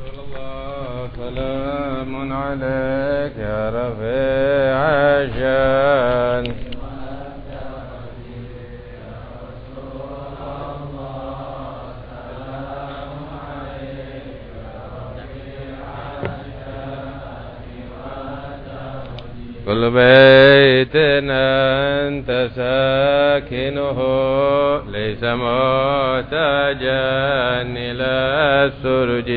رسول الله سلام عليك يا رفيع الشان كل بيت أنت ساكنه ليس محتاجا إلى السرج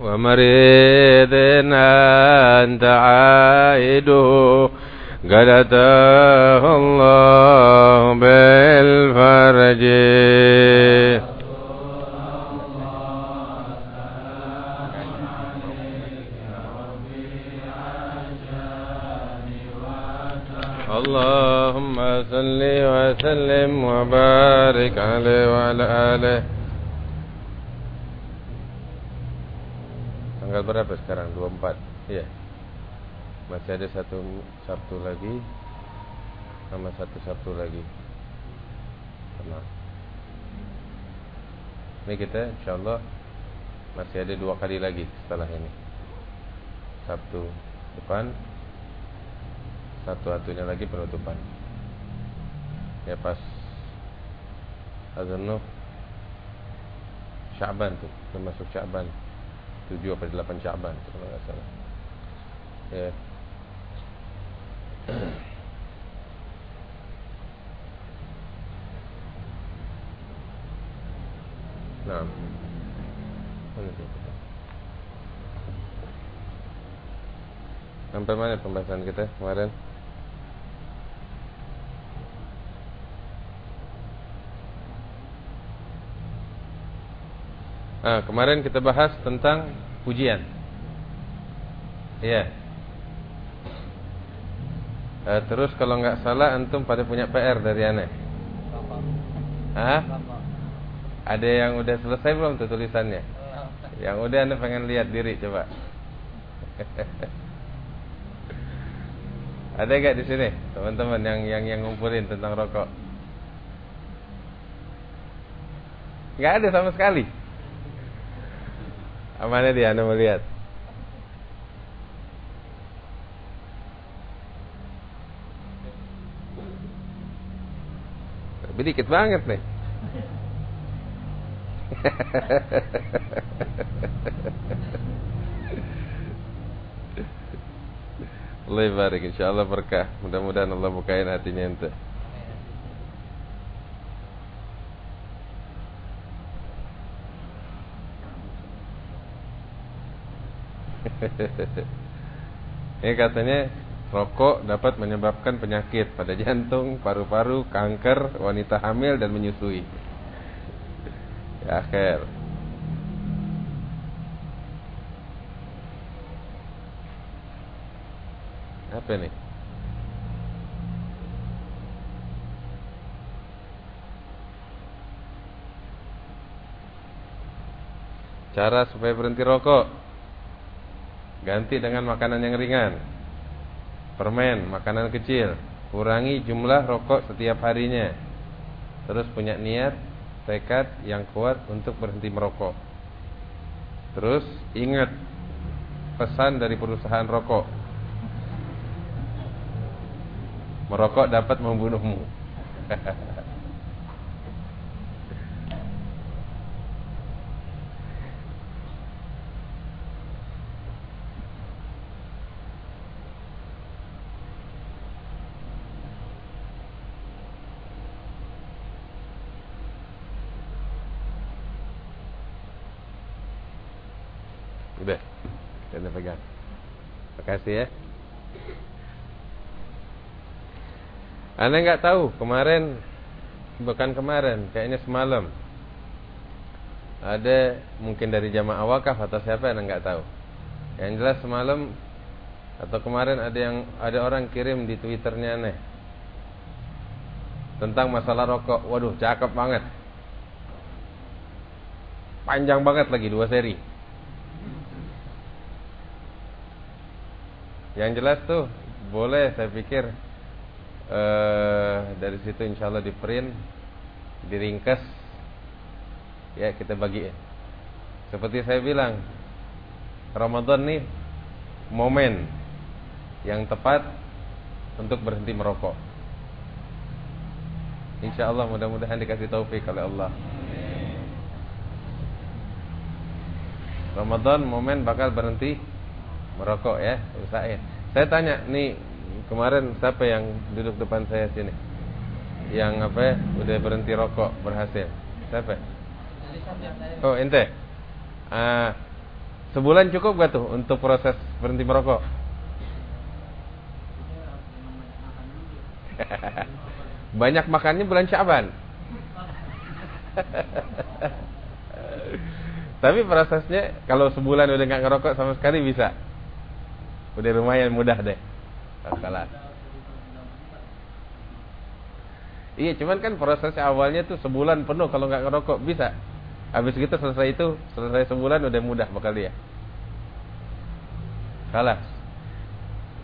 ومريض أنت عائده قد أتاه الله Masih ada satu Sabtu lagi Sama satu Sabtu lagi. Tenang Ini kita insyaAllah Masih ada dua kali lagi setelah ini. Sabtu depan Satu-satunya lagi penutupan. Ya pas Azan Syaban tuh Termasuk Syaban 7 atau 8 Syaban kalau enggak salah. Ya. Nah. Sampai mana pembahasan kita kemarin? Ah, kemarin kita bahas tentang pujian. Iya. Eh, terus kalau nggak salah antum pada punya PR dari aneh. Hah? Ada yang udah selesai belum tuh tulisannya? Yang udah anda pengen lihat diri coba. Ada gak di sini teman-teman yang yang yang ngumpulin tentang rokok? Nggak ada sama sekali. Mana dia Anda melihat? Tapi dikit banget nih. Allah barik insyaallah berkah. Mudah-mudahan Allah bukain hatinya ente. Ini katanya rokok dapat menyebabkan penyakit pada jantung, paru-paru, kanker, wanita hamil dan menyusui. Ya akhir. Apa nih? Cara supaya berhenti rokok Ganti dengan makanan yang ringan Permen, makanan kecil. Kurangi jumlah rokok setiap harinya. Terus punya niat Tekad yang kuat untuk berhenti merokok. Terus ingat Pesan dari perusahaan rokok. Merokok dapat membunuhmu Udah, kita pegang. Makasih ya. Anda nggak tahu kemarin bukan kemarin, kayaknya semalam. Ada mungkin dari jamaah wakaf atau siapa Anda nggak tahu. Yang jelas semalam atau kemarin ada yang ada orang kirim di twitternya aneh tentang masalah rokok. Waduh, cakep banget. Panjang banget lagi dua seri. Yang jelas tuh boleh saya pikir eh, dari situ insya Allah di print, diringkas, ya kita bagi. Seperti saya bilang, Ramadan nih momen yang tepat untuk berhenti merokok. Insya Allah mudah-mudahan dikasih taufik oleh Allah. Ramadan momen bakal berhenti merokok ya, usahain. Saya tanya nih kemarin siapa yang duduk depan saya sini? Yang apa ya, udah berhenti rokok berhasil. Siapa? Oh, ente. Ah, sebulan cukup gak tuh untuk proses berhenti merokok? Banyak makannya bulan Syaban. Tapi prosesnya kalau sebulan udah nggak ngerokok sama sekali bisa. Udah lumayan mudah deh. Salah. Iya, cuman kan proses awalnya tuh sebulan penuh kalau nggak ngerokok bisa. Habis gitu selesai itu, selesai sebulan udah mudah bakal dia. Salah.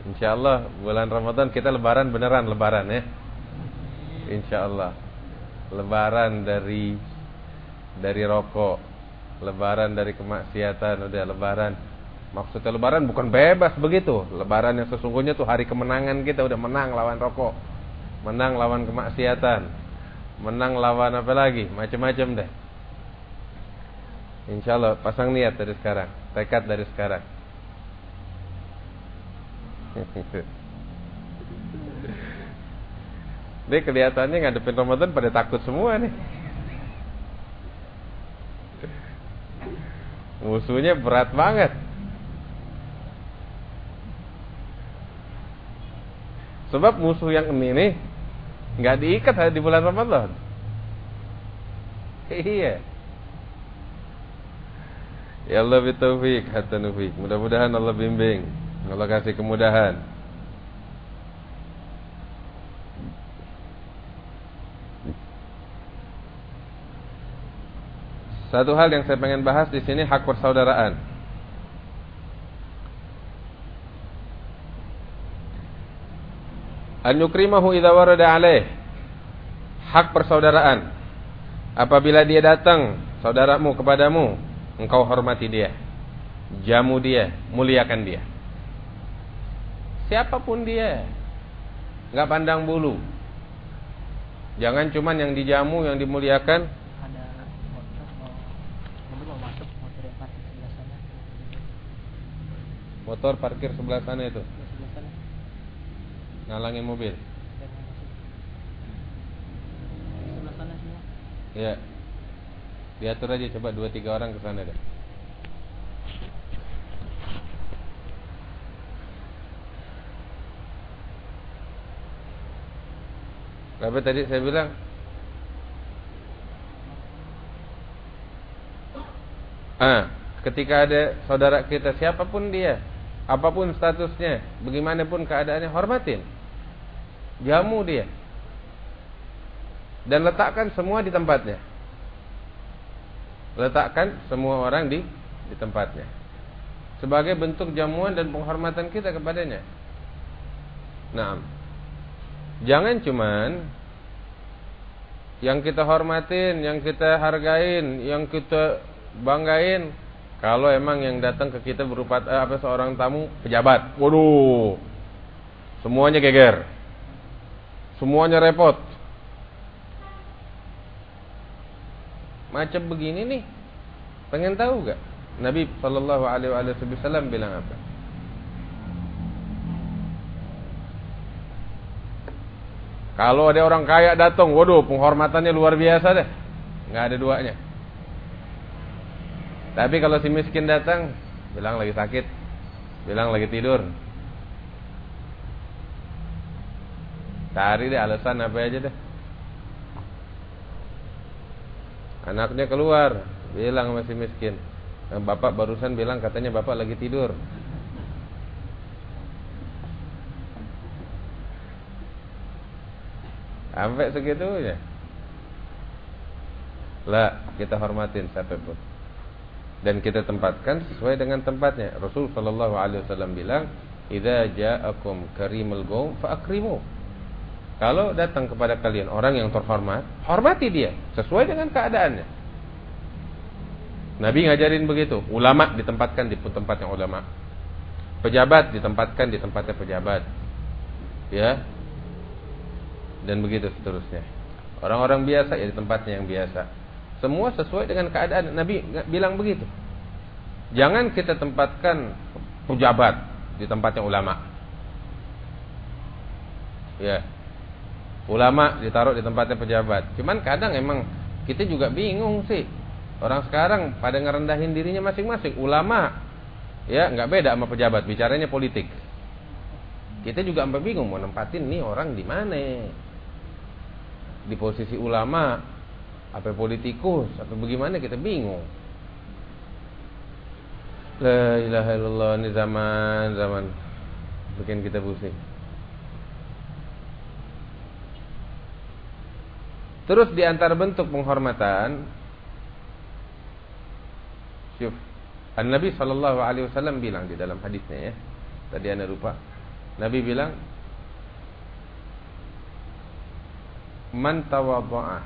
Insya Allah bulan Ramadan kita lebaran beneran lebaran ya. Insya Allah. Lebaran dari dari rokok, lebaran dari kemaksiatan, udah lebaran. Maksudnya lebaran bukan bebas begitu. Lebaran yang sesungguhnya tuh hari kemenangan kita udah menang lawan rokok. Menang lawan kemaksiatan. Menang lawan apa lagi? Macam-macam deh. Insya Allah pasang niat dari sekarang, tekad dari sekarang. Ini kelihatannya ngadepin Ramadan pada takut semua nih. Musuhnya berat banget. Sebab musuh yang ini nih nggak diikat di bulan Ramadan. Iya. Ya Allah bitaufik hatta nufik. Mudah-mudahan Allah bimbing. Allah kasih kemudahan. Satu hal yang saya pengen bahas di sini hak persaudaraan. An yukrimahu idza warada alaih. Hak persaudaraan. Apabila dia datang saudaramu kepadamu, engkau hormati dia. Jamu dia, muliakan dia. Siapa pun dia. Enggak pandang bulu. Jangan cuman yang dijamu, yang dimuliakan, Motor parkir sebelah sana itu. Ngalangin mobil. Sebelah sana semua. Ya. Diatur aja coba dua tiga orang ke sana deh. Apa tadi saya bilang? Ah, ketika ada saudara kita siapa pun dia, apa pun statusnya, bagaimanapun keadaannya, hormatin. Jamu dia. Dan letakkan semua di tempatnya. Letakkan semua orang di di tempatnya. Sebagai bentuk jamuan dan penghormatan kita kepadanya. Nah, jangan cuman yang kita hormatin, yang kita hargain, yang kita banggain kalau emang yang datang ke kita berupa eh, apa seorang tamu pejabat. Waduh. Semuanya geger. Semuanya repot. Macam begini nih. Pengen tahu gak? Nabi sallallahu alaihi wasallam bilang apa? Kalau ada orang kaya datang, waduh, penghormatannya luar biasa deh. Nggak ada duanya. Tapi kalau si miskin datang, bilang lagi sakit, bilang lagi tidur. Cari deh alasan apa aja deh. Anaknya keluar, bilang masih miskin. Bapak barusan bilang katanya bapak lagi tidur. Sampai segitunya. Lah, kita hormatin siapa pun dan kita tempatkan sesuai dengan tempatnya. Rasul sallallahu alaihi wasallam bilang, idza ja'akum karimul qaum fa'akrimu. Kalau datang kepada kalian orang yang terhormat, hormati dia sesuai dengan keadaannya. Nabi ngajarin begitu. Ulama ditempatkan di tempatnya ulama. Pejabat ditempatkan di tempatnya pejabat. Ya. Dan begitu seterusnya. Orang-orang biasa ya di tempatnya yang biasa. Semua sesuai dengan keadaan. Nabi bilang begitu. Jangan kita tempatkan pejabat di tempatnya ulama. Ya. Ulama ditaruh di tempatnya pejabat. Cuman kadang emang kita juga bingung sih. Orang sekarang pada ngerendahin dirinya masing-masing. Ulama ya nggak beda sama pejabat, bicaranya politik. Kita juga sampai bingung mau nempatin nih orang di mana. Di posisi ulama apa politikus apa bagaimana kita bingung. La ilaha illallah ini zaman zaman bikin kita pusing. Terus di antara bentuk penghormatan Syuf An-Nabi sallallahu alaihi wasallam bilang di dalam hadisnya ya. Tadi Anda lupa. Nabi bilang Man tawadha'a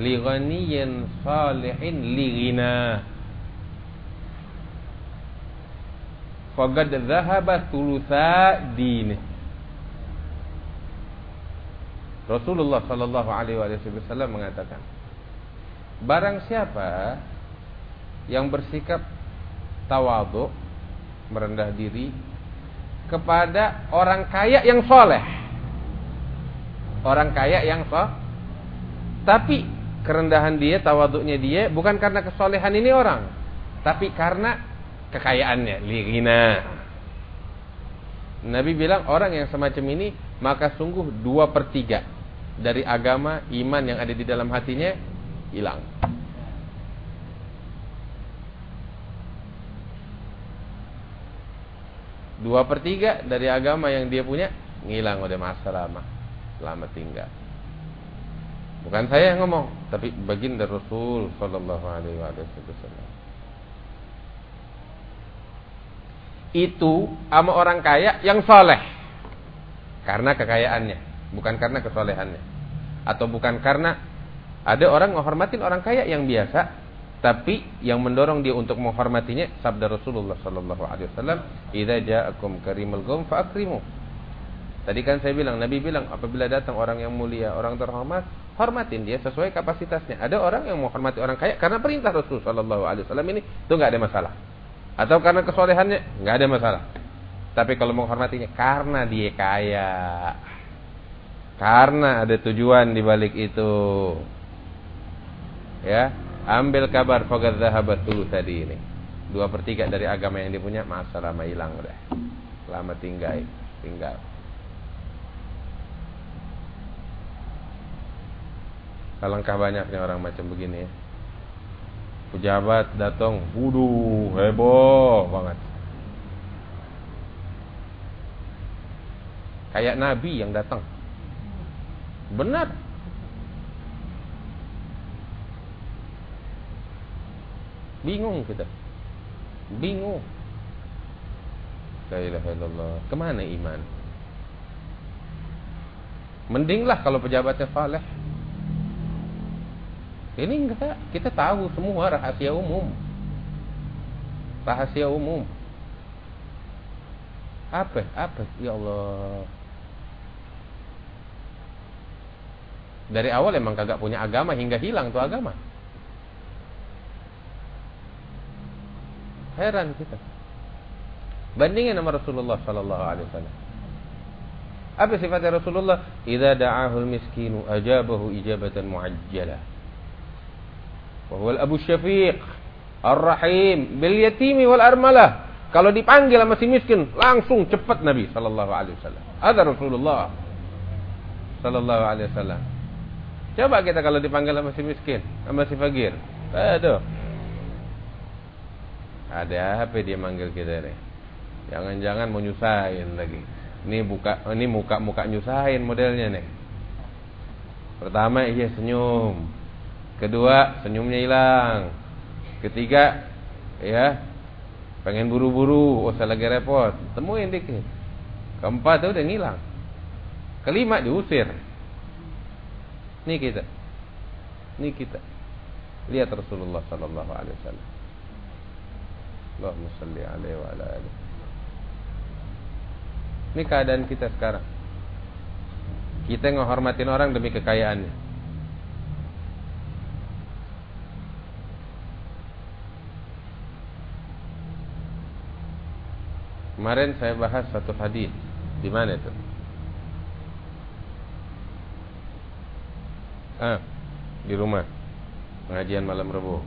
li ghaniyin salihin li ghina faqad dhahaba thulutha dini. Rasulullah sallallahu alaihi wasallam mengatakan, barang siapa yang bersikap tawadhu, merendah diri kepada orang kaya yang soleh. Orang kaya yang soleh. Tapi kerendahan dia, tawaduknya dia bukan karena kesolehan ini orang, tapi karena kekayaannya, ligina. Nabi bilang orang yang semacam ini maka sungguh dua per tiga dari agama iman yang ada di dalam hatinya hilang. Dua per tiga dari agama yang dia punya ngilang udah masa lama, lama tinggal. Bukan saya yang ngomong, tapi baginda Rasul Sallallahu Alaihi Wasallam. itu sama orang kaya yang soleh karena kekayaannya, bukan karena kesolehannya, atau bukan karena ada orang menghormatin orang kaya yang biasa, tapi yang mendorong dia untuk menghormatinya sabda Rasulullah Sallallahu Alaihi Wasallam, "Idza ja'akum karimul qaum fa'akrimu." Tadi kan saya bilang, Nabi bilang apabila datang orang yang mulia, orang terhormat, hormatin dia sesuai kapasitasnya. Ada orang yang menghormati orang kaya karena perintah Rasul Sallallahu Alaihi Wasallam ini, itu nggak ada masalah atau karena kesolehannya nggak ada masalah. Tapi kalau menghormatinya karena dia kaya, karena ada tujuan di balik itu, ya ambil kabar fagad zahabat dulu tadi ini. Dua per tiga dari agama yang dia punya masa lama hilang udah. Lama tinggal tinggal. Alangkah banyaknya orang macam begini ya. Pejabat datang, wudu heboh banget. Kayak nabi yang datang. Benar. Bingung kita. Bingung. La ilaha illallah. Ke mana iman? Mendinglah kalau pejabatnya saleh. Ini enggak, kita tahu semua rahasia umum. Rahasia umum. Apa? Apa? Ya Allah. Dari awal emang kagak punya agama hingga hilang tuh agama. Heran kita. Bandingin sama Rasulullah sallallahu alaihi wasallam. Apa sifatnya Rasulullah? Idza da'ahul miskinu ajabahu ijabatan muajjalah. Wahwal Abu Syafiq Ar-Rahim bil yatimi wal armalah. Kalau dipanggil sama si miskin, langsung cepat Nabi sallallahu alaihi wasallam. Ada Rasulullah sallallahu alaihi wasallam. Coba kita kalau dipanggil sama si miskin, sama si fakir. Aduh. Ada apa dia manggil kita nih? Jangan-jangan mau nyusahin lagi. Ini buka ini muka-muka nyusahin modelnya nih. Pertama iya senyum. Kedua, senyumnya hilang. Ketiga, ya, Pengen buru-buru, oh saya lagi repot. Temuin dikit. Keempat udah ngilang. Kelima diusir. Ini kita. Ini kita. Lihat Rasulullah sallallahu alaihi wasallam. Allahumma salli alaihi wa ala alihi. Ini keadaan kita sekarang. Kita menghormatin orang demi kekayaannya. Kemarin saya bahas satu hadis. Di mana itu? Ah, di rumah. Pengajian malam Rabu.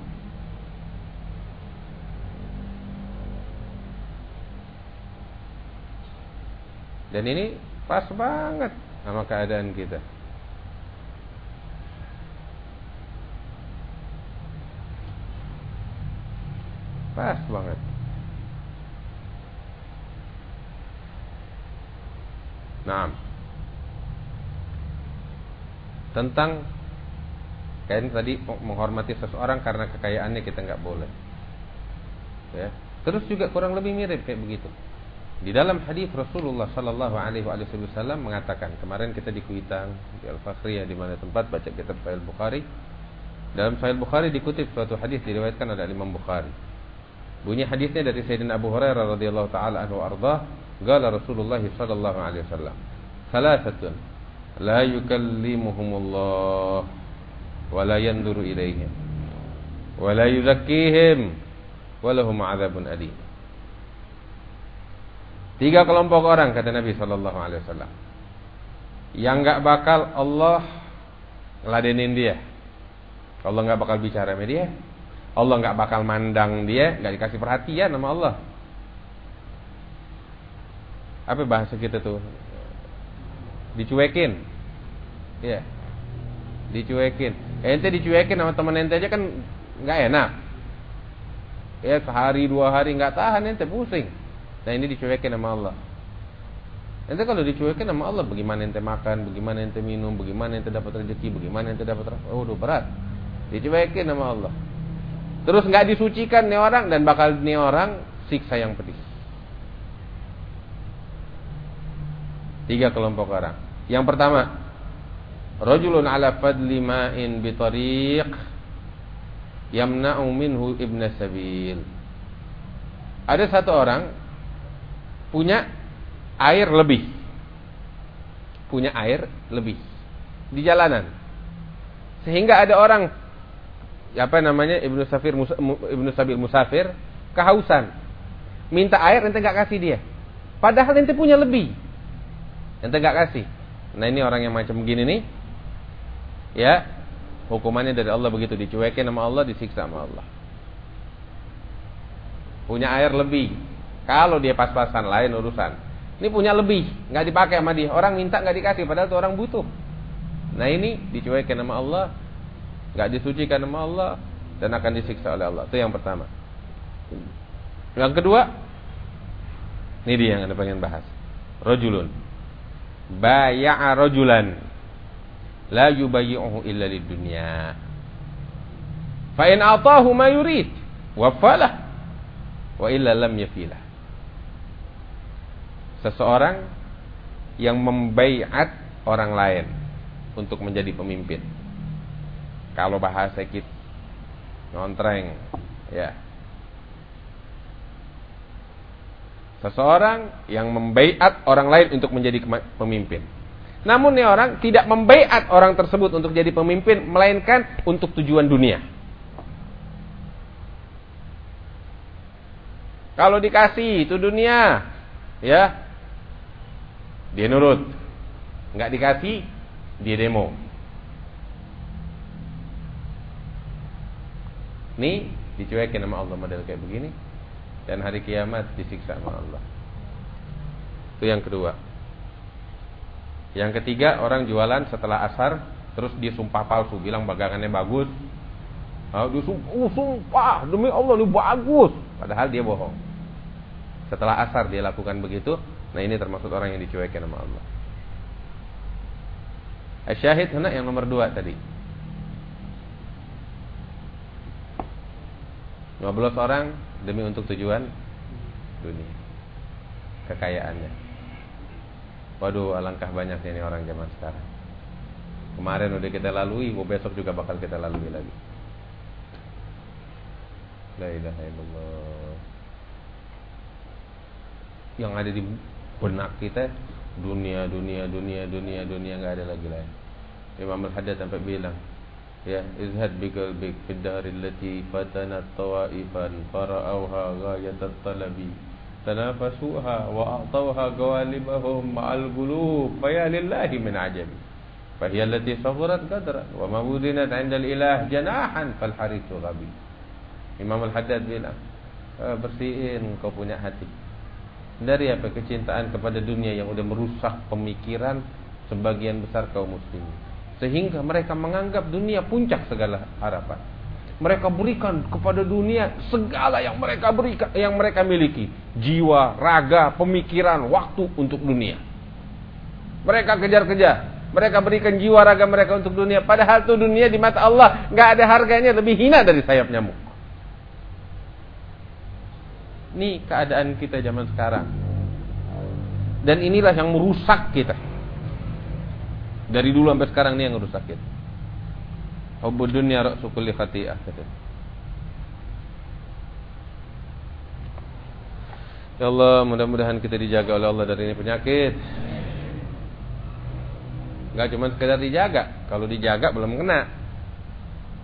Dan ini pas banget sama keadaan kita. Pas banget. Nah, tentang kain tadi menghormati seseorang karena kekayaannya kita nggak boleh. Ya. Terus juga kurang lebih mirip kayak begitu. Di dalam hadis Rasulullah Sallallahu Alaihi Wasallam mengatakan kemarin kita di Kuitang di Al Fakhriyah di mana tempat baca kitab Sahih Bukhari. Dalam Sahih Bukhari dikutip suatu hadis diriwayatkan oleh Imam Bukhari. Bunyi hadisnya dari Sayyidina Abu Hurairah radhiyallahu taala anhu ardah Qala Rasulullah sallallahu alaihi wasallam, "Thalathatun la yukallimuhumullah wa la yanzuru ilaihim wa la yuzakkihim wa lahum 'adzabun alim." Tiga kelompok orang kata Nabi sallallahu alaihi wasallam. Yang enggak bakal Allah ngeladenin dia. Allah enggak bakal bicara sama dia. Allah enggak bakal mandang dia, enggak dikasih perhatian sama Allah. Apa bahasa kita tuh? Dicuekin. Iya. Dicuekin. Ente dicuekin sama teman ente aja kan nggak enak. Ya sehari dua hari nggak tahan ente pusing. Nah ini dicuekin sama Allah. Ente kalau dicuekin sama Allah, bagaimana ente makan, bagaimana ente minum, bagaimana ente dapat rezeki, bagaimana ente dapat oh udah berat. Dicuekin sama Allah. Terus nggak disucikan nih orang dan bakal nih orang siksa yang pedih. Tiga kelompok orang. Yang pertama, rajulun ala fadli ma'in bi tariq yamna'u minhu ibn sabil. Ada satu orang punya air lebih. Punya air lebih di jalanan. Sehingga ada orang apa namanya Ibnu Safir Ibnu Sabil Musafir kehausan. Minta air ente enggak kasih dia. Padahal ente punya lebih. Ente gak kasih. Nah ini orang yang macam begini nih. Ya. Hukumannya dari Allah begitu. Dicuekin sama Allah, disiksa sama Allah. Punya air lebih. Kalau dia pas-pasan lain urusan. Ini punya lebih. nggak dipakai sama dia. Orang minta nggak dikasih. Padahal itu orang butuh. Nah ini dicuekin sama Allah. nggak disucikan sama Allah. Dan akan disiksa oleh Allah. Itu yang pertama. Yang kedua. Ini dia yang anda pengen bahas. Rojulun baya'a rajulan la yubayyi'uhu illa lidunya fa in atahu ma yurid wafalah wa illa lam yafilah. Seseorang yang membaiat orang lain untuk menjadi pemimpin. Kalau bahasa kita ngontreng ya. Seseorang yang membaiat orang lain untuk menjadi pemimpin. Namun ini orang tidak membaiat orang tersebut untuk jadi pemimpin, melainkan untuk tujuan dunia. Kalau dikasih itu dunia, ya, dia nurut. Nggak dikasih, dia demo. Nih dicuekin sama Allah model kayak begini dan hari kiamat disiksa sama Allah. Itu yang kedua. Yang ketiga, orang jualan setelah asar terus dia sumpah palsu, bilang bagangannya bagus. Oh, dia sumpah, oh, sumpah demi Allah ini bagus, padahal dia bohong. Setelah asar dia lakukan begitu, nah ini termasuk orang yang dicuekin sama Allah. Syahid hendak yang nomor dua tadi. 15 orang demi untuk tujuan dunia. Kekayaannya. Waduh, alangkah banyaknya ini orang zaman sekarang. Kemarin udah kita lalui, oh besok juga bakal kita lalui lagi. La ilaha illallah. Yang ada di benak kita dunia, dunia, dunia, dunia, dunia nggak ada lagi lain. Imam Al-Haddad sampai bilang, ya izhad biqalbik fid dari allati fatanat tawaifan fara'auha ghayat at-talabi tanafasuha wa a'tawha gawalibahum ma'al qulub fa ya lillahi min ajabi فهي التي صغرت قدرا وما وزنت عند الإله جناحا فالحريص غبي Imam Al-Haddad bilang e, bersihin kau punya hati dari apa kecintaan kepada dunia yang udah merusak pemikiran sebagian besar kaum muslimin sehingga mereka menganggap dunia puncak segala harapan mereka berikan kepada dunia segala yang mereka berikan yang mereka miliki jiwa raga pemikiran waktu untuk dunia mereka kejar-kejar mereka berikan jiwa raga mereka untuk dunia. Padahal itu dunia di mata Allah nggak ada harganya lebih hina dari sayap nyamuk. Ini keadaan kita zaman sekarang. Dan inilah yang merusak kita. Dari dulu sampai sekarang ini yang merusak kita. Hubbud dunia ra'su kulli khati'ah Ya Allah, mudah-mudahan kita dijaga oleh Allah dari ini penyakit. Gak cuma sekedar dijaga. Kalau dijaga belum kena.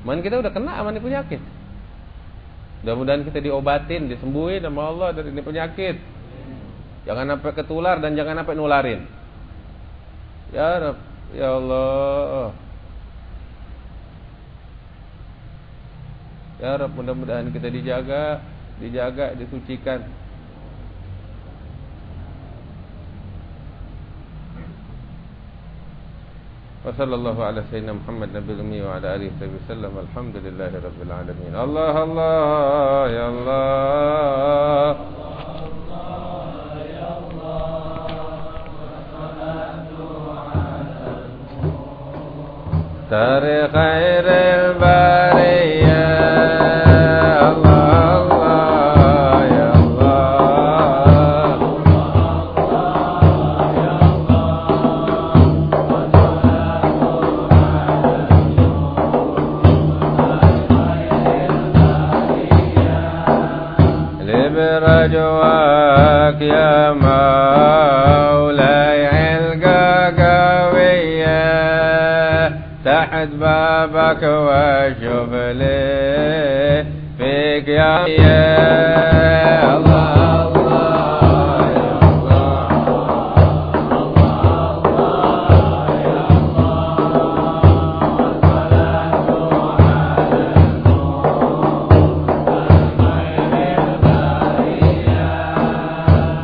Man kita udah kena sama ini penyakit. Mudah-mudahan kita diobatin, disembuhin sama Allah dari ini penyakit. Jangan sampai ketular dan jangan sampai nularin. Ya Rab, ya Allah. Ya Rab, mudah-mudahan kita dijaga, dijaga, disucikan. وصلى الله على سيدنا محمد نبي الأمي وعلى آله وصحبه وسلم الحمد لله رب العالمين الله الله يا الله تاريخ خير البريه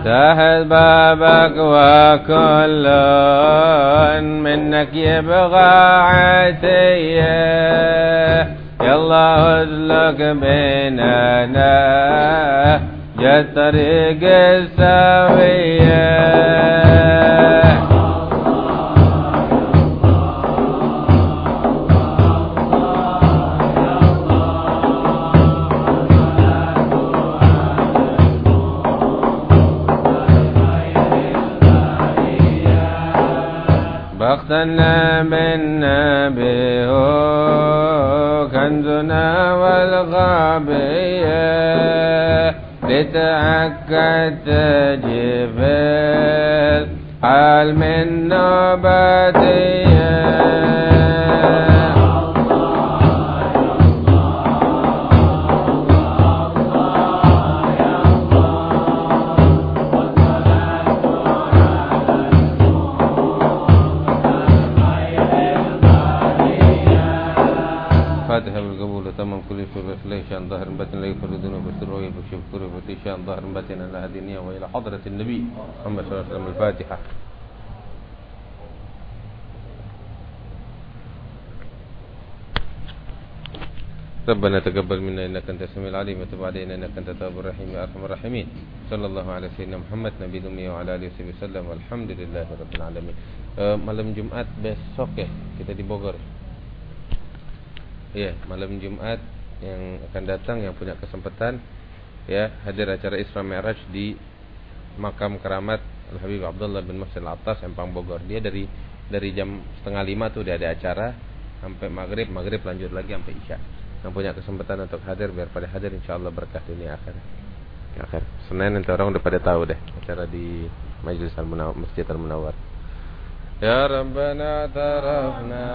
تحت بابك وكل منك يبغى عتية. يلا اسلك بيننا جت طريق السوية. أحسن منا به كنزنا والغابية. لتأكد تجفل حال من نوبتيه الشكر وفي شان ظهر بطن على هدينية وإلى حضرة النبي محمد صلى الله عليه وسلم الفاتحة ربنا تقبل منا انك انت السميع العليم وتب علينا انك انت التواب الرحيم يا ارحم الراحمين صلى الله على سيدنا محمد نبي الامي وعلى اله وصحبه وسلم والحمد لله رب العالمين uh, malam Jumat besok ya kita di Bogor Iya, malam Jumat yang akan datang yang punya kesempatan ya hadir acara Isra Mi'raj di makam keramat Al Habib Abdullah bin Masjid Atas Empang Bogor. Dia dari dari jam setengah lima tuh udah ada acara sampai maghrib, maghrib lanjut lagi sampai isya. Yang punya kesempatan untuk hadir biar pada hadir insya Allah berkah dunia akhir. Akhir. Senin nanti orang udah pada tahu deh acara di Majelis Al Munawar, Masjid Al Munawar. Ya Rabbana tarafna